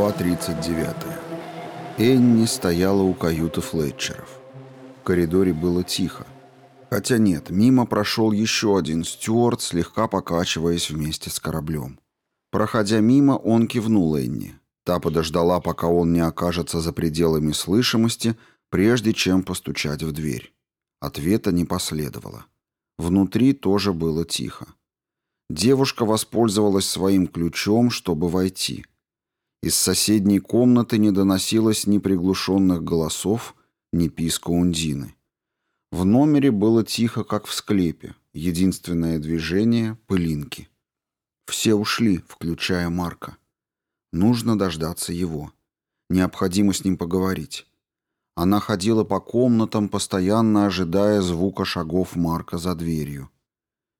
Глава 39. Энни стояла у каюты Флетчеров. В коридоре было тихо. Хотя нет, мимо прошел еще один стюарт, слегка покачиваясь вместе с кораблем. Проходя мимо, он кивнул Энни. Та подождала, пока он не окажется за пределами слышимости, прежде чем постучать в дверь. Ответа не последовало. Внутри тоже было тихо. Девушка воспользовалась своим ключом, чтобы войти. Из соседней комнаты не доносилось ни приглушенных голосов, ни писка ундины. В номере было тихо, как в склепе. Единственное движение — пылинки. Все ушли, включая Марка. Нужно дождаться его. Необходимо с ним поговорить. Она ходила по комнатам, постоянно ожидая звука шагов Марка за дверью.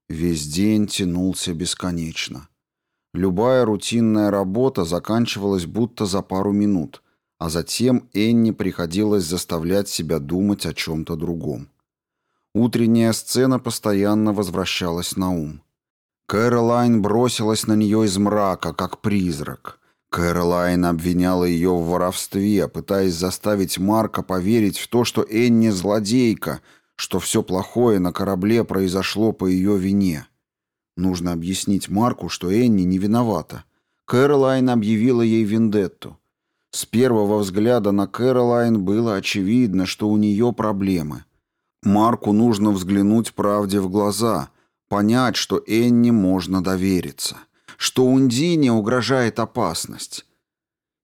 Весь день тянулся бесконечно. Любая рутинная работа заканчивалась будто за пару минут, а затем Энни приходилось заставлять себя думать о чем-то другом. Утренняя сцена постоянно возвращалась на ум. Кэролайн бросилась на нее из мрака, как призрак. Кэролайн обвиняла ее в воровстве, пытаясь заставить Марка поверить в то, что Энни злодейка, что все плохое на корабле произошло по ее вине. Нужно объяснить Марку, что Энни не виновата. Кэролайн объявила ей вендетту. С первого взгляда на Кэролайн было очевидно, что у нее проблемы. Марку нужно взглянуть правде в глаза, понять, что Энни можно довериться, что Ундине угрожает опасность.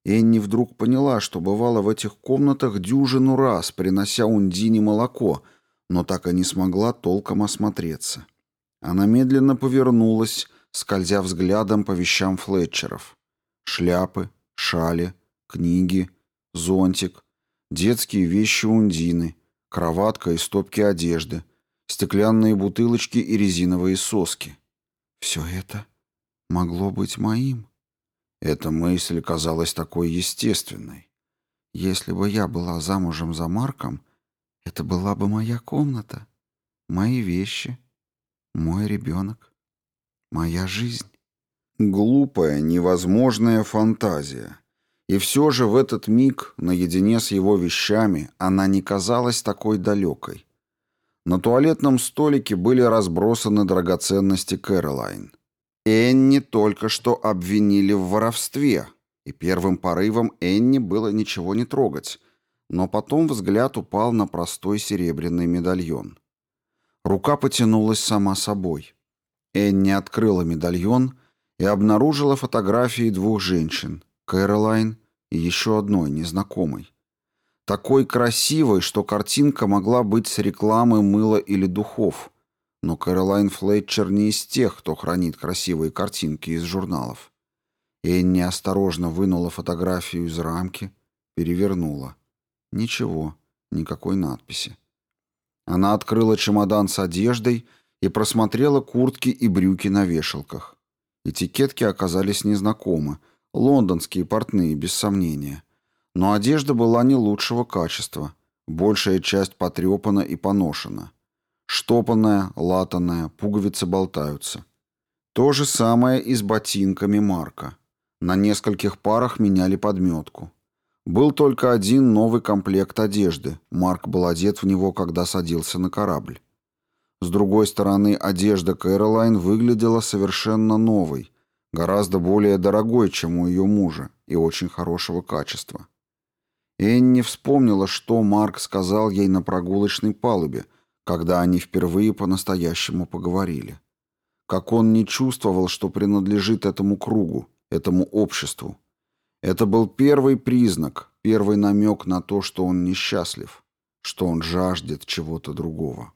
Энни вдруг поняла, что бывала в этих комнатах дюжину раз, принося Ундине молоко, но так и не смогла толком осмотреться. Она медленно повернулась, скользя взглядом по вещам Флетчеров. Шляпы, шали, книги, зонтик, детские вещи Ундины, кроватка и стопки одежды, стеклянные бутылочки и резиновые соски. Все это могло быть моим. Эта мысль казалась такой естественной. Если бы я была замужем за Марком, это была бы моя комната, мои вещи — мой ребенок, моя жизнь. Глупая, невозможная фантазия. И все же в этот миг, наедине с его вещами, она не казалась такой далекой. На туалетном столике были разбросаны драгоценности Кэролайн. Энни только что обвинили в воровстве, и первым порывом Энни было ничего не трогать, но потом взгляд упал на простой серебряный медальон. Рука потянулась сама собой. Энни открыла медальон и обнаружила фотографии двух женщин, Кэролайн и еще одной, незнакомой. Такой красивой, что картинка могла быть с рекламы мыла или духов. Но Кэролайн Флетчер не из тех, кто хранит красивые картинки из журналов. Энни осторожно вынула фотографию из рамки, перевернула. Ничего, никакой надписи. Она открыла чемодан с одеждой и просмотрела куртки и брюки на вешалках. Этикетки оказались незнакомы, лондонские портные, без сомнения. Но одежда была не лучшего качества, большая часть потрепана и поношена. Штопанная, латанная, пуговицы болтаются. То же самое и с ботинками Марка. На нескольких парах меняли подметку. Был только один новый комплект одежды. Марк был одет в него, когда садился на корабль. С другой стороны, одежда Кэролайн выглядела совершенно новой, гораздо более дорогой, чем у ее мужа, и очень хорошего качества. Энни вспомнила, что Марк сказал ей на прогулочной палубе, когда они впервые по-настоящему поговорили. Как он не чувствовал, что принадлежит этому кругу, этому обществу, это был первый признак, первый намек на то, что он несчастлив, что он жаждет чего-то другого.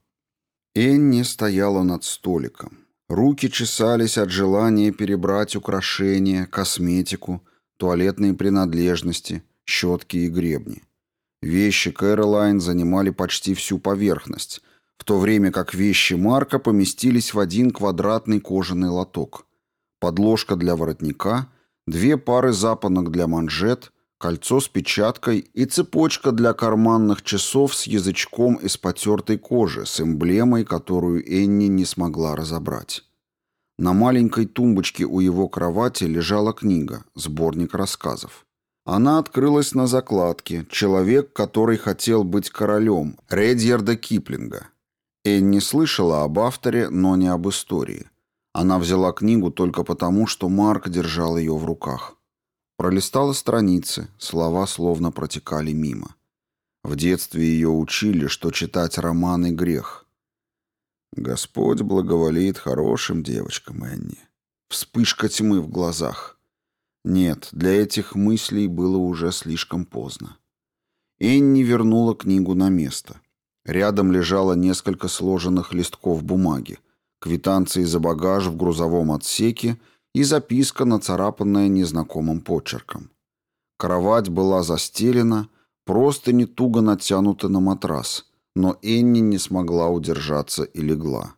Энни стояла над столиком. Руки чесались от желания перебрать украшения, косметику, туалетные принадлежности, щетки и гребни. Вещи Кэролайн занимали почти всю поверхность, в то время как вещи Марка поместились в один квадратный кожаный лоток. Подложка для воротника — две пары запонок для манжет, кольцо с печаткой и цепочка для карманных часов с язычком из потертой кожи с эмблемой, которую Энни не смогла разобрать. На маленькой тумбочке у его кровати лежала книга, сборник рассказов. Она открылась на закладке «Человек, который хотел быть королем» Редьярда Киплинга. Энни слышала об авторе, но не об истории. Она взяла книгу только потому, что Марк держал ее в руках. Пролистала страницы, слова словно протекали мимо. В детстве ее учили, что читать романы — грех. Господь благоволит хорошим девочкам Энни. Вспышка тьмы в глазах. Нет, для этих мыслей было уже слишком поздно. Энни вернула книгу на место. Рядом лежало несколько сложенных листков бумаги — квитанции за багаж в грузовом отсеке и записка, нацарапанная незнакомым почерком. Кровать была застелена, просто не туго натянута на матрас, но Энни не смогла удержаться и легла.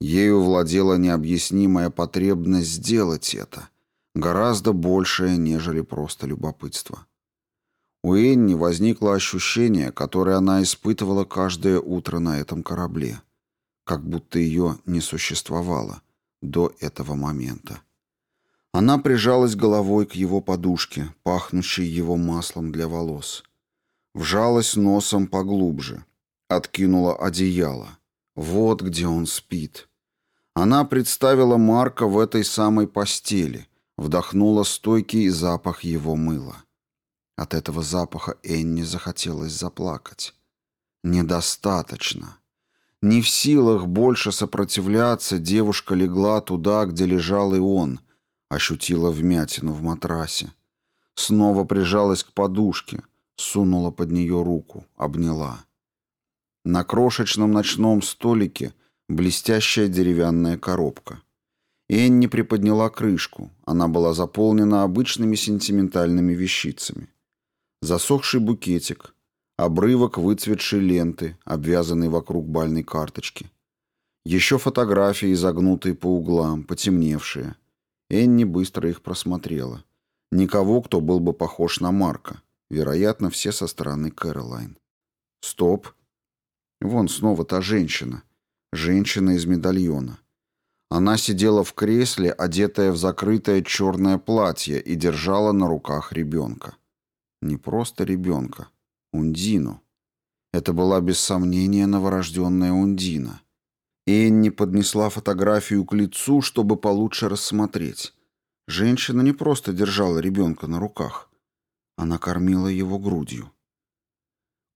Ею владела необъяснимая потребность сделать это, гораздо большее, нежели просто любопытство. У Энни возникло ощущение, которое она испытывала каждое утро на этом корабле – как будто ее не существовало до этого момента. Она прижалась головой к его подушке, пахнущей его маслом для волос. Вжалась носом поглубже. Откинула одеяло. Вот где он спит. Она представила Марка в этой самой постели. Вдохнула стойкий запах его мыла. От этого запаха Энни захотелось заплакать. Недостаточно. Не в силах больше сопротивляться, девушка легла туда, где лежал и он. Ощутила вмятину в матрасе. Снова прижалась к подушке, сунула под нее руку, обняла. На крошечном ночном столике блестящая деревянная коробка. Энни приподняла крышку, она была заполнена обычными сентиментальными вещицами. Засохший букетик — обрывок выцветшей ленты, обвязанный вокруг бальной карточки. Еще фотографии, загнутые по углам, потемневшие. Энни быстро их просмотрела. Никого, кто был бы похож на Марка. Вероятно, все со стороны Кэролайн. Стоп. Вон снова та женщина. Женщина из медальона. Она сидела в кресле, одетая в закрытое черное платье, и держала на руках ребенка. Не просто ребенка, Ундину. Это была без сомнения новорожденная Ундина. Энни поднесла фотографию к лицу, чтобы получше рассмотреть. Женщина не просто держала ребенка на руках. Она кормила его грудью.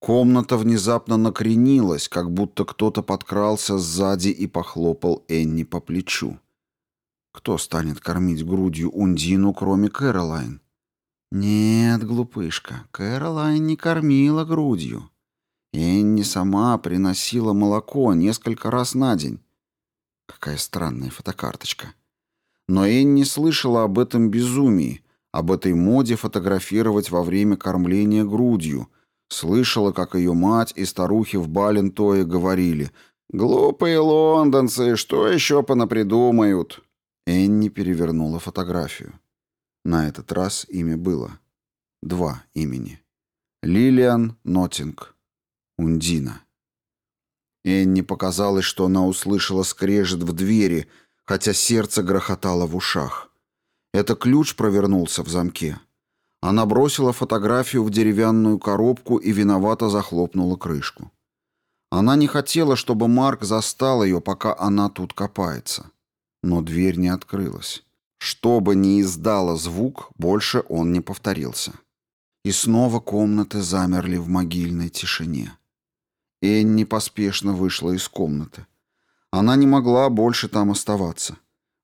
Комната внезапно накренилась, как будто кто-то подкрался сзади и похлопал Энни по плечу. Кто станет кормить грудью Ундину, кроме Кэролайн? Нет, глупышка, Кэролайн не кормила грудью. Энни сама приносила молоко несколько раз на день. Какая странная фотокарточка. Но Энни слышала об этом безумии, об этой моде фотографировать во время кормления грудью. Слышала, как ее мать и старухи в Балентое говорили «Глупые лондонцы, что еще понапридумают?» Энни перевернула фотографию. На этот раз имя было. Два имени. Лилиан Нотинг. Ундина. Энни показалось, что она услышала скрежет в двери, хотя сердце грохотало в ушах. Это ключ провернулся в замке. Она бросила фотографию в деревянную коробку и виновато захлопнула крышку. Она не хотела, чтобы Марк застал ее, пока она тут копается. Но дверь не открылась. Что бы ни издало звук, больше он не повторился. И снова комнаты замерли в могильной тишине. Энни поспешно вышла из комнаты. Она не могла больше там оставаться.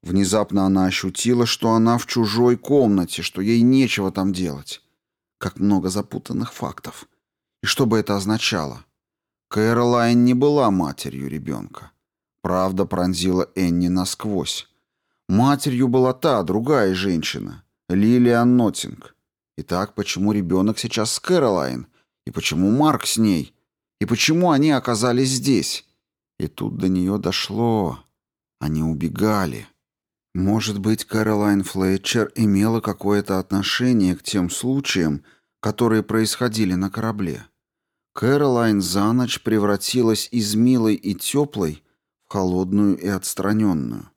Внезапно она ощутила, что она в чужой комнате, что ей нечего там делать. Как много запутанных фактов. И что бы это означало? Кэролайн не была матерью ребенка. Правда пронзила Энни насквозь. Матерью была та, другая женщина, Лилиан Нотинг. Итак, почему ребенок сейчас с Кэролайн? И почему Марк с ней? И почему они оказались здесь? И тут до нее дошло. Они убегали. Может быть, Кэролайн Флетчер имела какое-то отношение к тем случаям, которые происходили на корабле. Кэролайн за ночь превратилась из милой и теплой в холодную и отстраненную.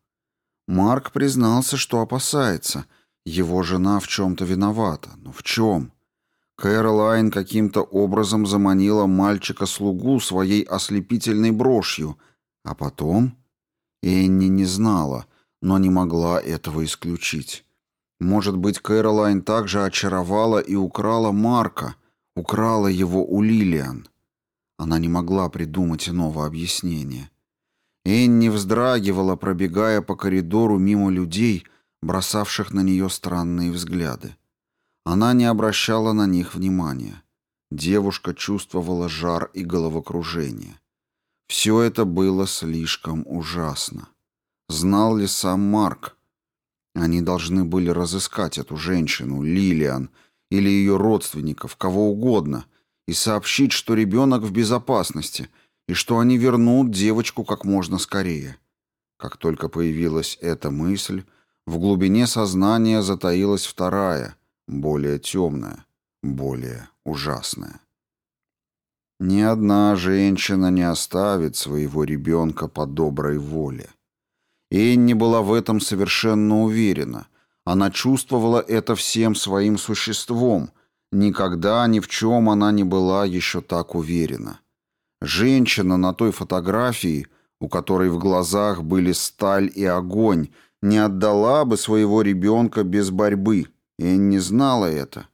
Марк признался, что опасается. Его жена в чем-то виновата. Но в чем? Кэролайн каким-то образом заманила мальчика-слугу своей ослепительной брошью. А потом? Энни не знала, но не могла этого исключить. Может быть, Кэролайн также очаровала и украла Марка, украла его у Лилиан. Она не могла придумать иного объяснения. Энни вздрагивала, пробегая по коридору мимо людей, бросавших на нее странные взгляды. Она не обращала на них внимания. Девушка чувствовала жар и головокружение. Все это было слишком ужасно. Знал ли сам Марк? Они должны были разыскать эту женщину, Лилиан, или ее родственников, кого угодно, и сообщить, что ребенок в безопасности — и что они вернут девочку как можно скорее. Как только появилась эта мысль, в глубине сознания затаилась вторая, более темная, более ужасная. Ни одна женщина не оставит своего ребенка по доброй воле. Энни была в этом совершенно уверена. Она чувствовала это всем своим существом. Никогда ни в чем она не была еще так уверена. Женщина на той фотографии, у которой в глазах были сталь и огонь, не отдала бы своего ребенка без борьбы. Энни знала это.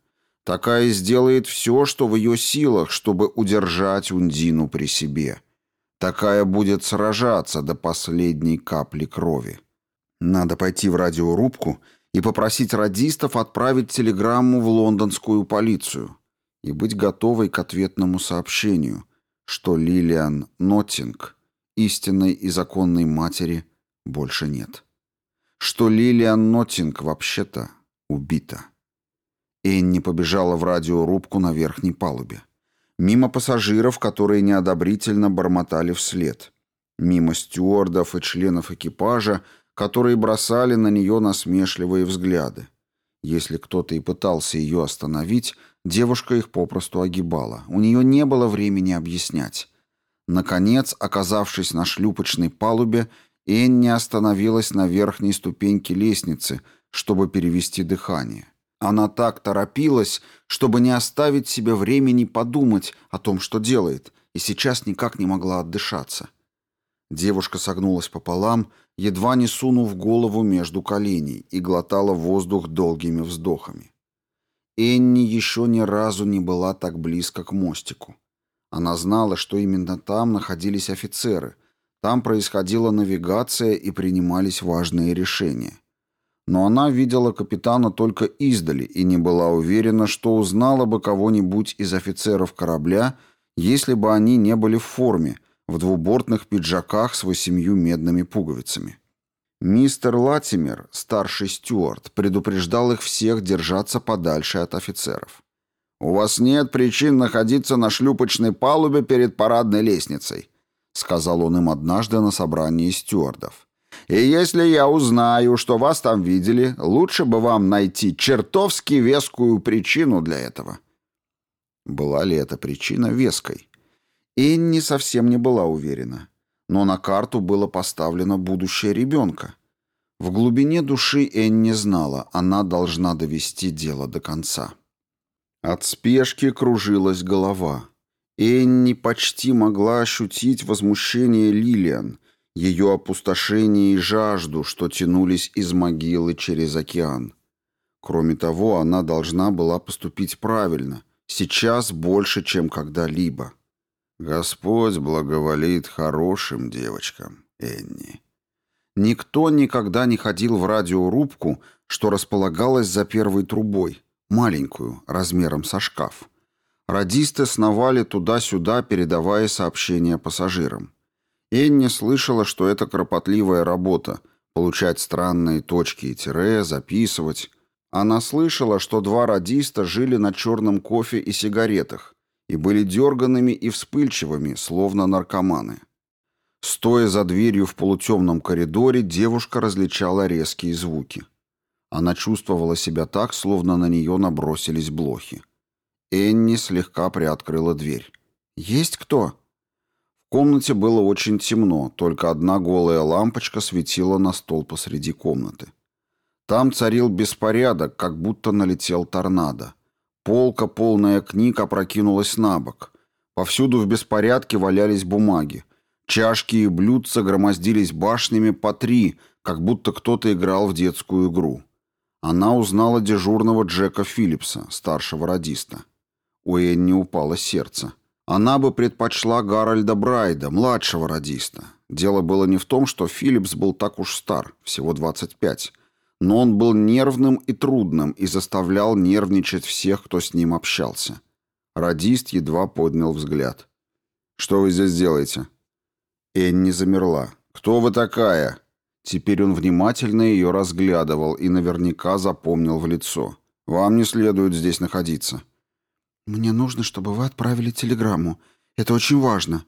Такая сделает все, что в ее силах, чтобы удержать Ундину при себе. Такая будет сражаться до последней капли крови. Надо пойти в радиорубку и попросить радистов отправить телеграмму в лондонскую полицию и быть готовой к ответному сообщению, что Лилиан Нотинг, истинной и законной матери, больше нет. Что Лилиан Нотинг вообще-то убита. Энни побежала в радиорубку на верхней палубе. Мимо пассажиров, которые неодобрительно бормотали вслед. Мимо стюардов и членов экипажа, которые бросали на нее насмешливые взгляды. Если кто-то и пытался ее остановить, Девушка их попросту огибала. У нее не было времени объяснять. Наконец, оказавшись на шлюпочной палубе, Энни остановилась на верхней ступеньке лестницы, чтобы перевести дыхание. Она так торопилась, чтобы не оставить себе времени подумать о том, что делает, и сейчас никак не могла отдышаться. Девушка согнулась пополам, едва не сунув голову между коленей, и глотала воздух долгими вздохами. Энни еще ни разу не была так близко к мостику. Она знала, что именно там находились офицеры. Там происходила навигация и принимались важные решения. Но она видела капитана только издали и не была уверена, что узнала бы кого-нибудь из офицеров корабля, если бы они не были в форме, в двубортных пиджаках с восемью медными пуговицами. Мистер Латимер, старший Стюарт, предупреждал их всех держаться подальше от офицеров. «У вас нет причин находиться на шлюпочной палубе перед парадной лестницей», сказал он им однажды на собрании стюардов. «И если я узнаю, что вас там видели, лучше бы вам найти чертовски вескую причину для этого». Была ли эта причина веской? Энни совсем не была уверена но на карту было поставлено будущее ребенка. В глубине души Энн не знала, она должна довести дело до конца. От спешки кружилась голова. Энни почти могла ощутить возмущение Лилиан, ее опустошение и жажду, что тянулись из могилы через океан. Кроме того, она должна была поступить правильно, сейчас больше, чем когда-либо. Господь благоволит хорошим девочкам, Энни. Никто никогда не ходил в радиорубку, что располагалась за первой трубой, маленькую, размером со шкаф. Радисты сновали туда-сюда, передавая сообщения пассажирам. Энни слышала, что это кропотливая работа — получать странные точки и тире, записывать. Она слышала, что два радиста жили на черном кофе и сигаретах — и были дерганными и вспыльчивыми, словно наркоманы. Стоя за дверью в полутемном коридоре, девушка различала резкие звуки. Она чувствовала себя так, словно на нее набросились блохи. Энни слегка приоткрыла дверь. «Есть кто?» В комнате было очень темно, только одна голая лампочка светила на стол посреди комнаты. Там царил беспорядок, как будто налетел торнадо. Полка, полная книг, опрокинулась на бок. Повсюду в беспорядке валялись бумаги. Чашки и блюдца громоздились башнями по три, как будто кто-то играл в детскую игру. Она узнала дежурного Джека Филлипса, старшего радиста. У Энни упало сердце. Она бы предпочла Гарольда Брайда, младшего радиста. Дело было не в том, что Филлипс был так уж стар, всего 25, но он был нервным и трудным и заставлял нервничать всех, кто с ним общался. Радист едва поднял взгляд. «Что вы здесь делаете?» Энни замерла. «Кто вы такая?» Теперь он внимательно ее разглядывал и наверняка запомнил в лицо. «Вам не следует здесь находиться». «Мне нужно, чтобы вы отправили телеграмму. Это очень важно»,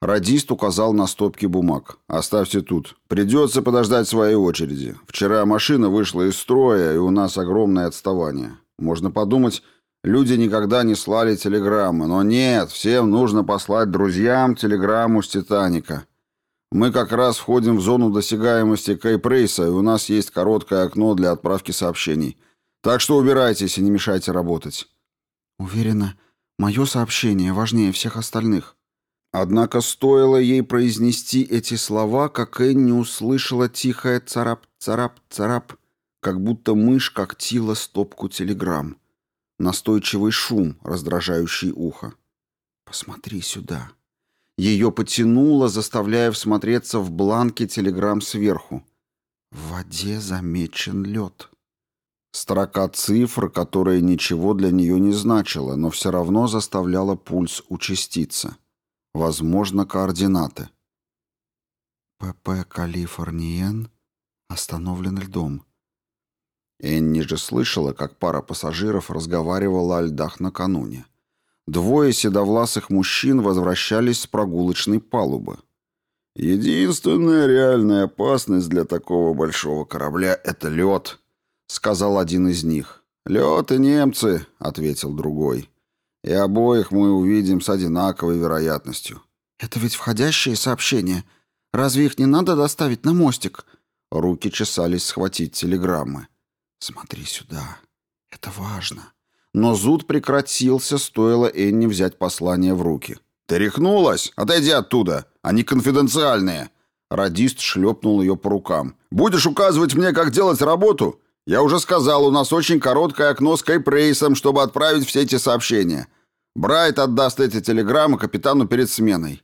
Радист указал на стопки бумаг. «Оставьте тут. Придется подождать своей очереди. Вчера машина вышла из строя, и у нас огромное отставание. Можно подумать, люди никогда не слали телеграммы. Но нет, всем нужно послать друзьям телеграмму с «Титаника». Мы как раз входим в зону досягаемости Кейпрейса, и у нас есть короткое окно для отправки сообщений. Так что убирайтесь и не мешайте работать». «Уверена, мое сообщение важнее всех остальных». Однако стоило ей произнести эти слова, как Энни услышала тихое царап-царап-царап, как будто мышь когтила стопку телеграмм. Настойчивый шум, раздражающий ухо. «Посмотри сюда». Ее потянуло, заставляя всмотреться в бланке телеграмм сверху. «В воде замечен лед». Строка цифр, которая ничего для нее не значила, но все равно заставляла пульс участиться возможно, координаты. ПП «Калифорниен» остановлен льдом. Энни же слышала, как пара пассажиров разговаривала о льдах накануне. Двое седовласых мужчин возвращались с прогулочной палубы. «Единственная реальная опасность для такого большого корабля — это лед», — сказал один из них. «Лед и немцы», — ответил другой и обоих мы увидим с одинаковой вероятностью». «Это ведь входящие сообщения. Разве их не надо доставить на мостик?» Руки чесались схватить телеграммы. «Смотри сюда. Это важно». Но зуд прекратился, стоило Энни взять послание в руки. «Ты рехнулась? Отойди оттуда! Они конфиденциальные!» Радист шлепнул ее по рукам. «Будешь указывать мне, как делать работу? Я уже сказал, у нас очень короткое окно с кайпрейсом, чтобы отправить все эти сообщения. Брайт отдаст эти телеграммы капитану перед сменой».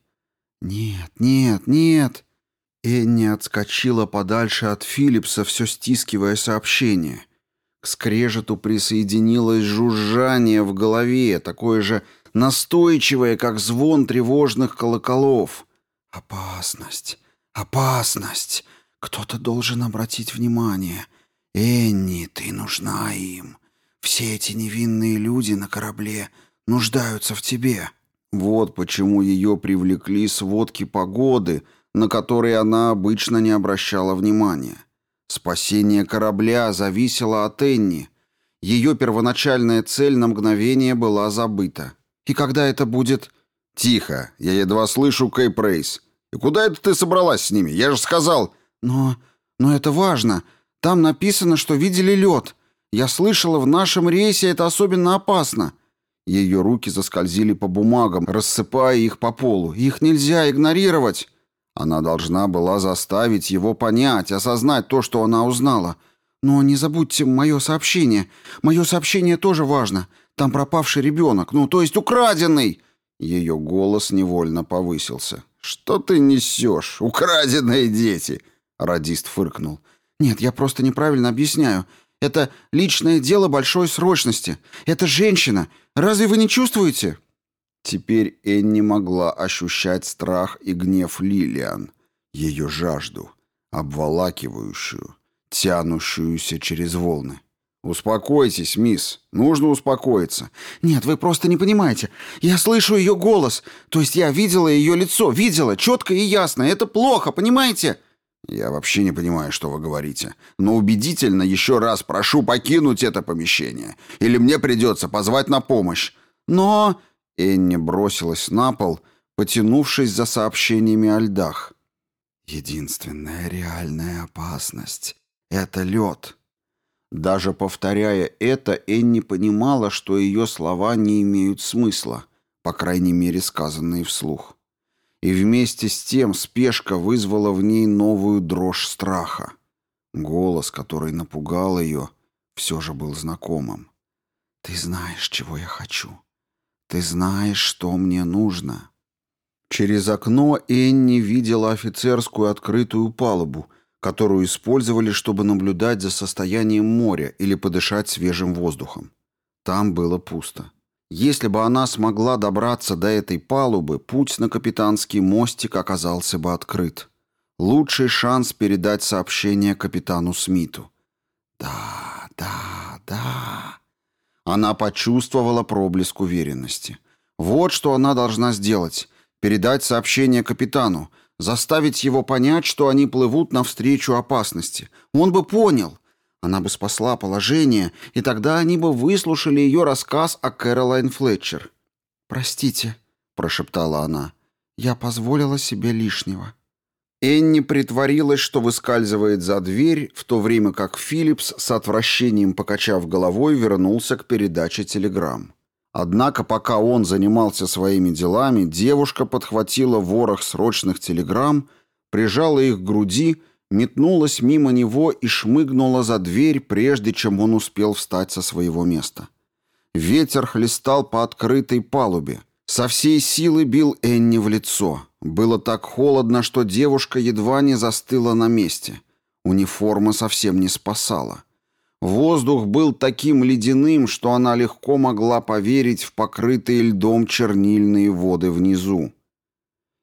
«Нет, нет, нет». Энни отскочила подальше от Филлипса, все стискивая сообщение. К скрежету присоединилось жужжание в голове, такое же настойчивое, как звон тревожных колоколов. «Опасность! Опасность! Кто-то должен обратить внимание!» «Энни, ты нужна им. Все эти невинные люди на корабле нуждаются в тебе». Вот почему ее привлекли сводки погоды, на которые она обычно не обращала внимания. Спасение корабля зависело от Энни. Ее первоначальная цель на мгновение была забыта. И когда это будет... «Тихо, я едва слышу Кэй Прейс. И куда это ты собралась с ними? Я же сказал...» «Но... но это важно. Там написано, что видели лед. Я слышала, в нашем рейсе это особенно опасно». Ее руки заскользили по бумагам, рассыпая их по полу. «Их нельзя игнорировать!» Она должна была заставить его понять, осознать то, что она узнала. «Но не забудьте мое сообщение. Мое сообщение тоже важно. Там пропавший ребенок, ну, то есть украденный!» Ее голос невольно повысился. «Что ты несешь? Украденные дети!» Радист фыркнул. Нет, я просто неправильно объясняю. Это личное дело большой срочности. Это женщина. Разве вы не чувствуете?» Теперь Энни могла ощущать страх и гнев Лилиан, ее жажду, обволакивающую, тянущуюся через волны. «Успокойтесь, мисс. Нужно успокоиться». «Нет, вы просто не понимаете. Я слышу ее голос. То есть я видела ее лицо. Видела, четко и ясно. Это плохо, понимаете?» «Я вообще не понимаю, что вы говорите. Но убедительно еще раз прошу покинуть это помещение. Или мне придется позвать на помощь. Но...» Энни бросилась на пол, потянувшись за сообщениями о льдах. «Единственная реальная опасность — это лед». Даже повторяя это, Энни понимала, что ее слова не имеют смысла, по крайней мере, сказанные вслух и вместе с тем спешка вызвала в ней новую дрожь страха. Голос, который напугал ее, все же был знакомым. «Ты знаешь, чего я хочу. Ты знаешь, что мне нужно». Через окно Энни видела офицерскую открытую палубу, которую использовали, чтобы наблюдать за состоянием моря или подышать свежим воздухом. Там было пусто. Если бы она смогла добраться до этой палубы, путь на капитанский мостик оказался бы открыт. Лучший шанс передать сообщение капитану Смиту. «Да, да, да...» Она почувствовала проблеск уверенности. Вот что она должна сделать. Передать сообщение капитану. Заставить его понять, что они плывут навстречу опасности. Он бы понял. Она бы спасла положение, и тогда они бы выслушали ее рассказ о Кэролайн Флетчер. «Простите», — прошептала она, — «я позволила себе лишнего». Энни притворилась, что выскальзывает за дверь, в то время как Филлипс, с отвращением покачав головой, вернулся к передаче телеграмм. Однако, пока он занимался своими делами, девушка подхватила ворох срочных телеграмм, прижала их к груди метнулась мимо него и шмыгнула за дверь, прежде чем он успел встать со своего места. Ветер хлестал по открытой палубе. Со всей силы бил Энни в лицо. Было так холодно, что девушка едва не застыла на месте. Униформа совсем не спасала. Воздух был таким ледяным, что она легко могла поверить в покрытые льдом чернильные воды внизу.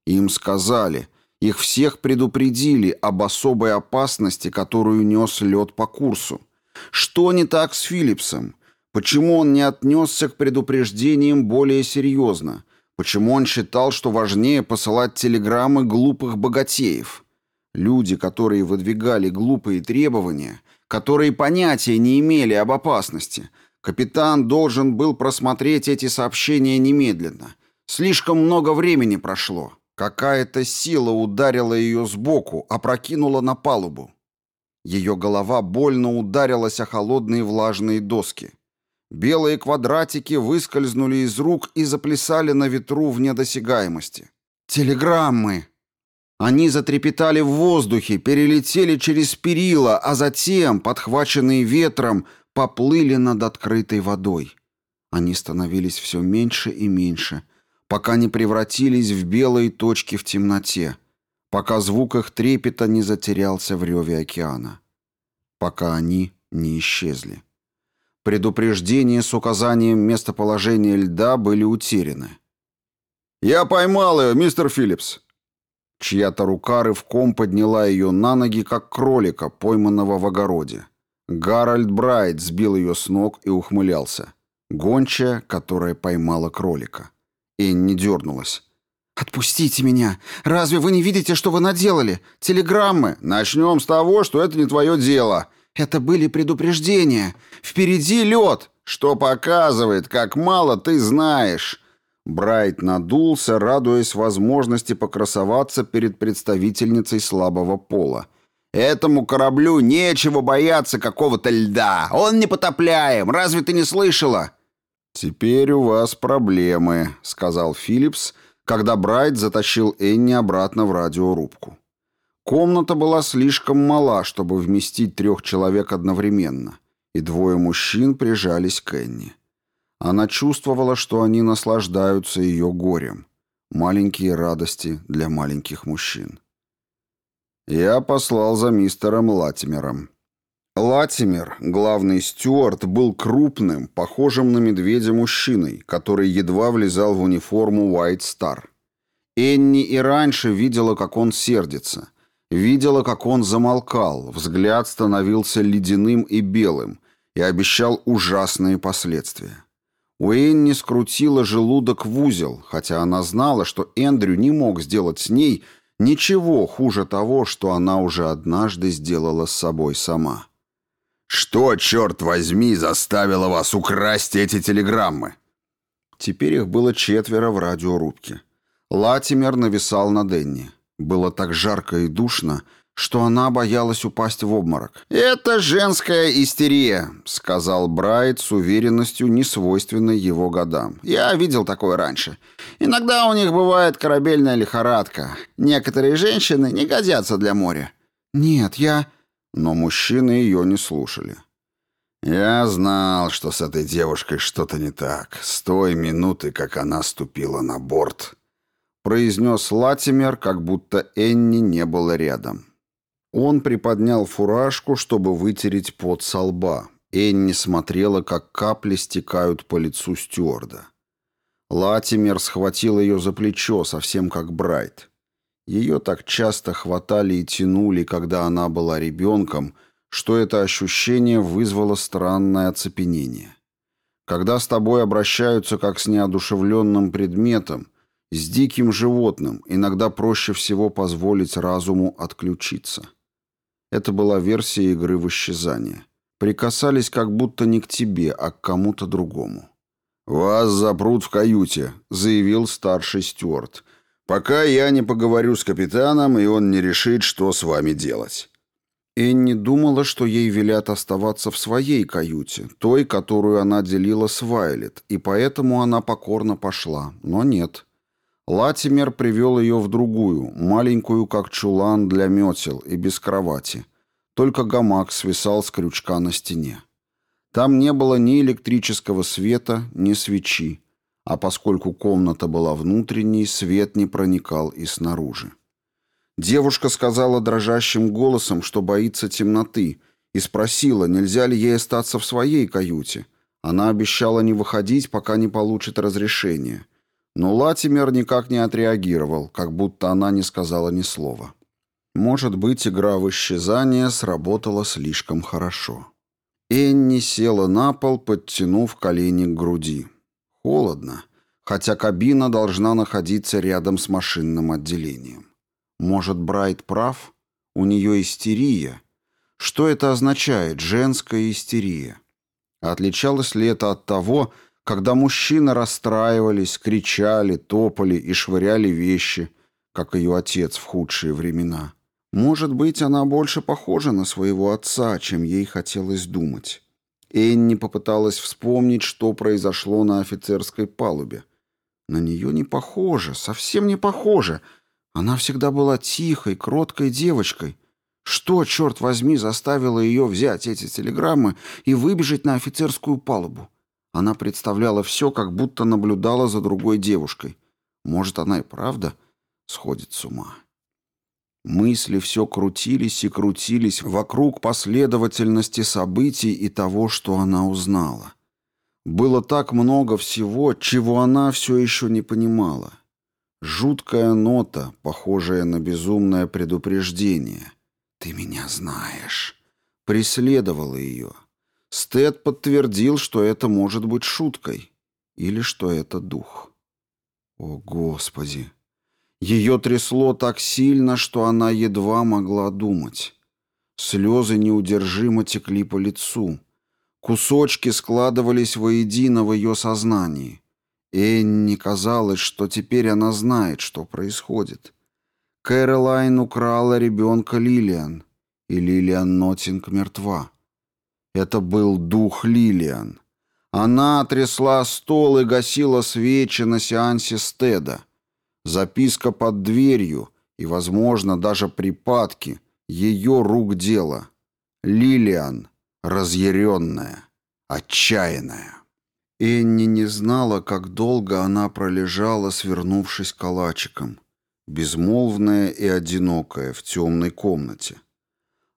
Им сказали — их всех предупредили об особой опасности, которую нес лед по курсу. Что не так с Филлипсом? Почему он не отнесся к предупреждениям более серьезно? Почему он считал, что важнее посылать телеграммы глупых богатеев? Люди, которые выдвигали глупые требования, которые понятия не имели об опасности, капитан должен был просмотреть эти сообщения немедленно. Слишком много времени прошло. Какая-то сила ударила ее сбоку, опрокинула на палубу. Ее голова больно ударилась о холодные влажные доски. Белые квадратики выскользнули из рук и заплясали на ветру в недосягаемости. «Телеграммы!» Они затрепетали в воздухе, перелетели через перила, а затем, подхваченные ветром, поплыли над открытой водой. Они становились все меньше и меньше – пока не превратились в белые точки в темноте, пока звук их трепета не затерялся в реве океана, пока они не исчезли. Предупреждения с указанием местоположения льда были утеряны. «Я поймал ее, мистер Филлипс!» Чья-то рука рывком подняла ее на ноги, как кролика, пойманного в огороде. Гарольд Брайт сбил ее с ног и ухмылялся. Гончая, которая поймала кролика. Энни дернулась. «Отпустите меня! Разве вы не видите, что вы наделали? Телеграммы! Начнем с того, что это не твое дело!» «Это были предупреждения! Впереди лед!» «Что показывает, как мало ты знаешь!» Брайт надулся, радуясь возможности покрасоваться перед представительницей слабого пола. «Этому кораблю нечего бояться какого-то льда! Он непотопляем! Разве ты не слышала?» «Теперь у вас проблемы», — сказал Филлипс, когда Брайт затащил Энни обратно в радиорубку. Комната была слишком мала, чтобы вместить трех человек одновременно, и двое мужчин прижались к Энни. Она чувствовала, что они наслаждаются ее горем. Маленькие радости для маленьких мужчин. «Я послал за мистером Латимером», Латимер, главный стюарт, был крупным, похожим на медведя мужчиной, который едва влезал в униформу White Star. Энни и раньше видела, как он сердится. Видела, как он замолкал, взгляд становился ледяным и белым и обещал ужасные последствия. У Энни скрутила желудок в узел, хотя она знала, что Эндрю не мог сделать с ней ничего хуже того, что она уже однажды сделала с собой сама. Что, черт возьми, заставило вас украсть эти телеграммы? Теперь их было четверо в радиорубке. Латимер нависал на Денни. Было так жарко и душно, что она боялась упасть в обморок. «Это женская истерия», — сказал Брайт с уверенностью, несвойственной его годам. «Я видел такое раньше. Иногда у них бывает корабельная лихорадка. Некоторые женщины не годятся для моря». «Нет, я...» но мужчины ее не слушали. Я знал, что с этой девушкой что-то не так. С той минуты, как она ступила на борт, произнес Латимер, как будто Энни не было рядом. Он приподнял фуражку, чтобы вытереть пот со лба. Энни смотрела, как капли стекают по лицу стюарда. Латимер схватил ее за плечо, совсем как Брайт. Ее так часто хватали и тянули, когда она была ребенком, что это ощущение вызвало странное оцепенение. Когда с тобой обращаются как с неодушевленным предметом, с диким животным, иногда проще всего позволить разуму отключиться. Это была версия игры в исчезание. Прикасались как будто не к тебе, а к кому-то другому. «Вас запрут в каюте», — заявил старший стюарт — Пока я не поговорю с капитаном, и он не решит, что с вами делать». Энни думала, что ей велят оставаться в своей каюте, той, которую она делила с Вайлет, и поэтому она покорно пошла, но нет. Латимер привел ее в другую, маленькую, как чулан для метел, и без кровати. Только гамак свисал с крючка на стене. Там не было ни электрического света, ни свечи а поскольку комната была внутренней, свет не проникал и снаружи. Девушка сказала дрожащим голосом, что боится темноты, и спросила, нельзя ли ей остаться в своей каюте. Она обещала не выходить, пока не получит разрешение. Но Латимер никак не отреагировал, как будто она не сказала ни слова. Может быть, игра в исчезание сработала слишком хорошо. Энни села на пол, подтянув колени к груди. Холодно, хотя кабина должна находиться рядом с машинным отделением. Может, Брайт прав? У нее истерия. Что это означает, женская истерия? Отличалось ли это от того, когда мужчины расстраивались, кричали, топали и швыряли вещи, как ее отец в худшие времена? Может быть, она больше похожа на своего отца, чем ей хотелось думать. Энни попыталась вспомнить, что произошло на офицерской палубе. На нее не похоже, совсем не похоже. Она всегда была тихой, кроткой девочкой. Что, черт возьми, заставило ее взять эти телеграммы и выбежать на офицерскую палубу? Она представляла все, как будто наблюдала за другой девушкой. Может, она и правда сходит с ума. Мысли все крутились и крутились вокруг последовательности событий и того, что она узнала. Было так много всего, чего она все еще не понимала. Жуткая нота, похожая на безумное предупреждение. «Ты меня знаешь», преследовала ее. Стед подтвердил, что это может быть шуткой или что это дух. «О, Господи!» Ее трясло так сильно, что она едва могла думать. Слезы неудержимо текли по лицу. Кусочки складывались воедино в ее сознании. Энни казалось, что теперь она знает, что происходит. Кэролайн украла ребенка Лилиан, и Лилиан Нотинг мертва. Это был дух Лилиан. Она трясла стол и гасила свечи на сеансе Стеда записка под дверью и, возможно, даже припадки. Ее рук дело. Лилиан, разъяренная, отчаянная. Энни не знала, как долго она пролежала, свернувшись калачиком, безмолвная и одинокая в темной комнате.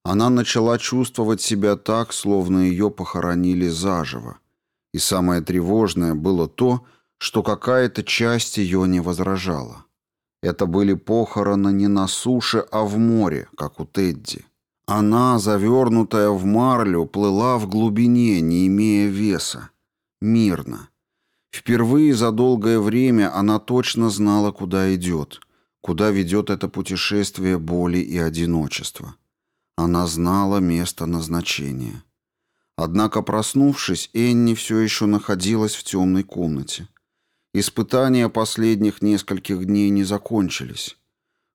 Она начала чувствовать себя так, словно ее похоронили заживо. И самое тревожное было то, что что какая-то часть ее не возражала. Это были похороны не на суше, а в море, как у Тедди. Она, завернутая в марлю, плыла в глубине, не имея веса. Мирно. Впервые за долгое время она точно знала, куда идет, куда ведет это путешествие боли и одиночества. Она знала место назначения. Однако, проснувшись, Энни все еще находилась в темной комнате. Испытания последних нескольких дней не закончились.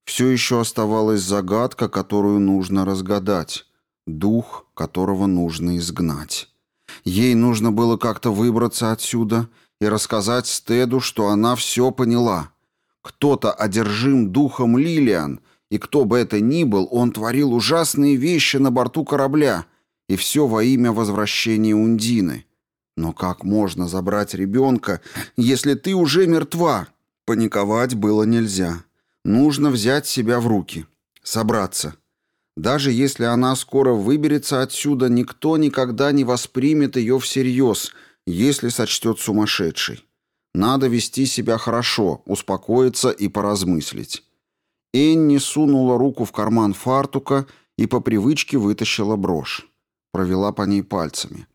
Все еще оставалась загадка, которую нужно разгадать, дух, которого нужно изгнать. Ей нужно было как-то выбраться отсюда и рассказать Стеду, что она все поняла. Кто-то одержим духом Лилиан, и кто бы это ни был, он творил ужасные вещи на борту корабля, и все во имя возвращения Ундины. Но как можно забрать ребенка, если ты уже мертва? Паниковать было нельзя. Нужно взять себя в руки. Собраться. Даже если она скоро выберется отсюда, никто никогда не воспримет ее всерьез, если сочтет сумасшедшей. Надо вести себя хорошо, успокоиться и поразмыслить. Энни сунула руку в карман фартука и по привычке вытащила брошь. Провела по ней пальцами.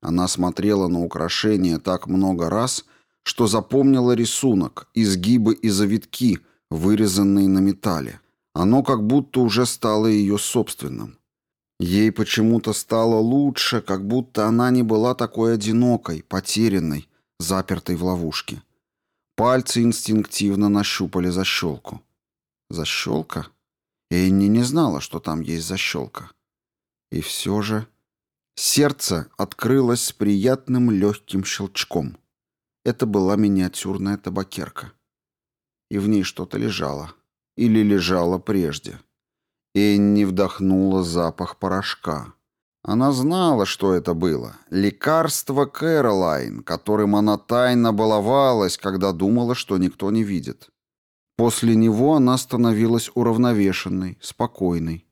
Она смотрела на украшение так много раз, что запомнила рисунок, изгибы и завитки, вырезанные на металле. Оно как будто уже стало ее собственным. Ей почему-то стало лучше, как будто она не была такой одинокой, потерянной, запертой в ловушке. Пальцы инстинктивно нащупали защелку. Защелка? Энни не знала, что там есть защелка. И все же... Сердце открылось с приятным легким щелчком. Это была миниатюрная табакерка. И в ней что-то лежало. Или лежало прежде. Энни вдохнула запах порошка. Она знала, что это было. Лекарство Кэролайн, которым она тайно баловалась, когда думала, что никто не видит. После него она становилась уравновешенной, спокойной.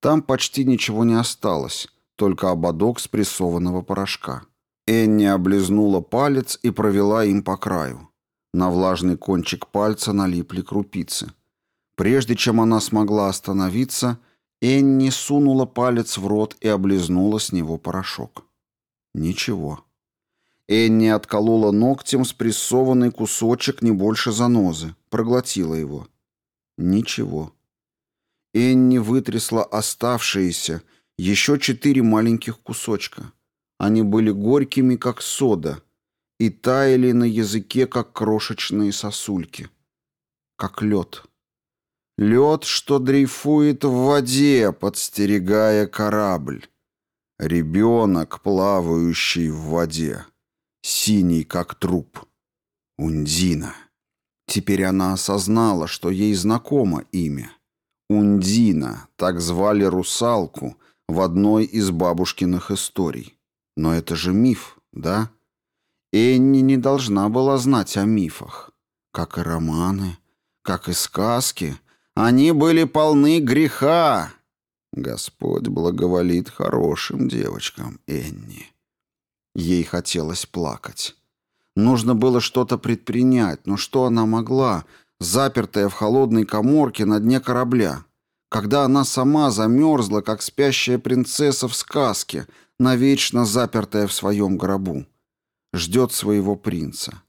Там почти ничего не осталось только ободок спрессованного порошка. Энни облизнула палец и провела им по краю. На влажный кончик пальца налипли крупицы. Прежде чем она смогла остановиться, Энни сунула палец в рот и облизнула с него порошок. Ничего. Энни отколола ногтем спрессованный кусочек не больше занозы, проглотила его. Ничего. Энни вытрясла оставшиеся еще четыре маленьких кусочка. Они были горькими, как сода, и таяли на языке, как крошечные сосульки. Как лед. Лед, что дрейфует в воде, подстерегая корабль. Ребенок, плавающий в воде. Синий, как труп. Ундина. Теперь она осознала, что ей знакомо имя. Ундина, так звали русалку — в одной из бабушкиных историй. Но это же миф, да? Энни не должна была знать о мифах. Как и романы, как и сказки. Они были полны греха. Господь благоволит хорошим девочкам Энни. Ей хотелось плакать. Нужно было что-то предпринять, но что она могла, запертая в холодной коморке на дне корабля? когда она сама замерзла, как спящая принцесса в сказке, навечно запертая в своем гробу. Ждет своего принца.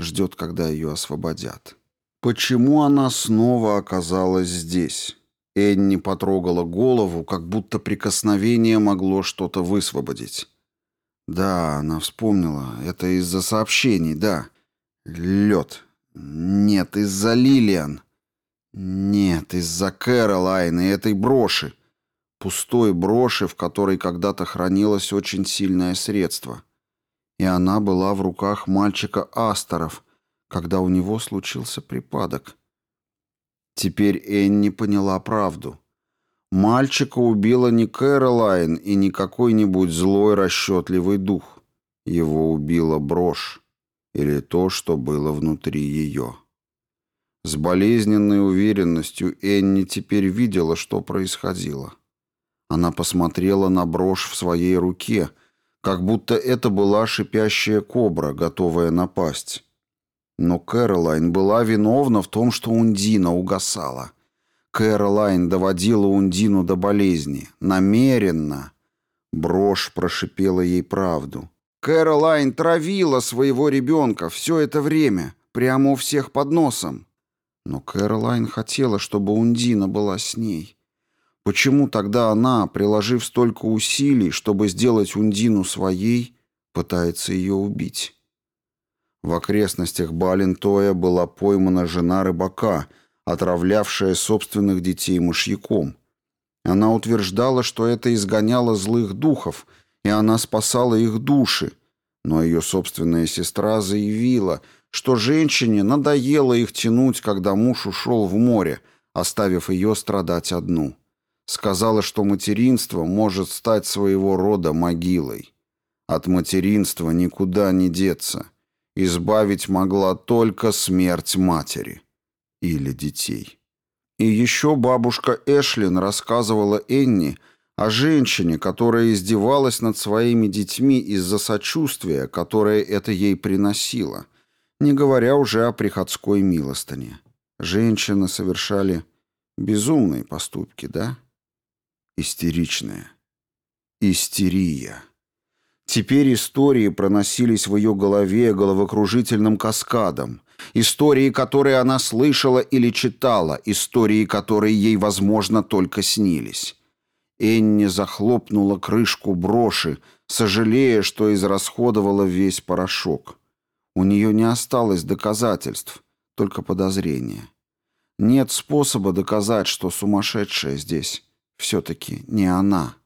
Ждет, когда ее освободят. Почему она снова оказалась здесь? Энни потрогала голову, как будто прикосновение могло что-то высвободить. Да, она вспомнила. Это из-за сообщений, да. Лед. Нет, из-за Лилиан. Нет, из-за Кэролайны, этой броши. Пустой броши, в которой когда-то хранилось очень сильное средство. И она была в руках мальчика Асторов, когда у него случился припадок. Теперь Энни поняла правду. Мальчика убила не Кэролайн и не какой-нибудь злой расчетливый дух. Его убила брошь или то, что было внутри ее. С болезненной уверенностью Энни теперь видела, что происходило. Она посмотрела на брошь в своей руке, как будто это была шипящая кобра, готовая напасть. Но Кэролайн была виновна в том, что Ундина угасала. Кэролайн доводила Ундину до болезни. Намеренно. Брошь прошипела ей правду. Кэролайн травила своего ребенка все это время, прямо у всех под носом. Но Кэролайн хотела, чтобы Ундина была с ней. Почему тогда она, приложив столько усилий, чтобы сделать Ундину своей, пытается ее убить? В окрестностях Балентоя была поймана жена рыбака, отравлявшая собственных детей мышьяком. Она утверждала, что это изгоняло злых духов, и она спасала их души, но ее собственная сестра заявила – что женщине надоело их тянуть, когда муж ушел в море, оставив ее страдать одну. Сказала, что материнство может стать своего рода могилой. От материнства никуда не деться. Избавить могла только смерть матери или детей. И еще бабушка Эшлин рассказывала Энни о женщине, которая издевалась над своими детьми из-за сочувствия, которое это ей приносило – не говоря уже о приходской милостыне. Женщины совершали безумные поступки, да? Истеричные. Истерия. Теперь истории проносились в ее голове головокружительным каскадом. Истории, которые она слышала или читала, истории, которые ей, возможно, только снились. Энни захлопнула крышку броши, сожалея, что израсходовала весь порошок. У нее не осталось доказательств, только подозрения. Нет способа доказать, что сумасшедшая здесь все-таки не она.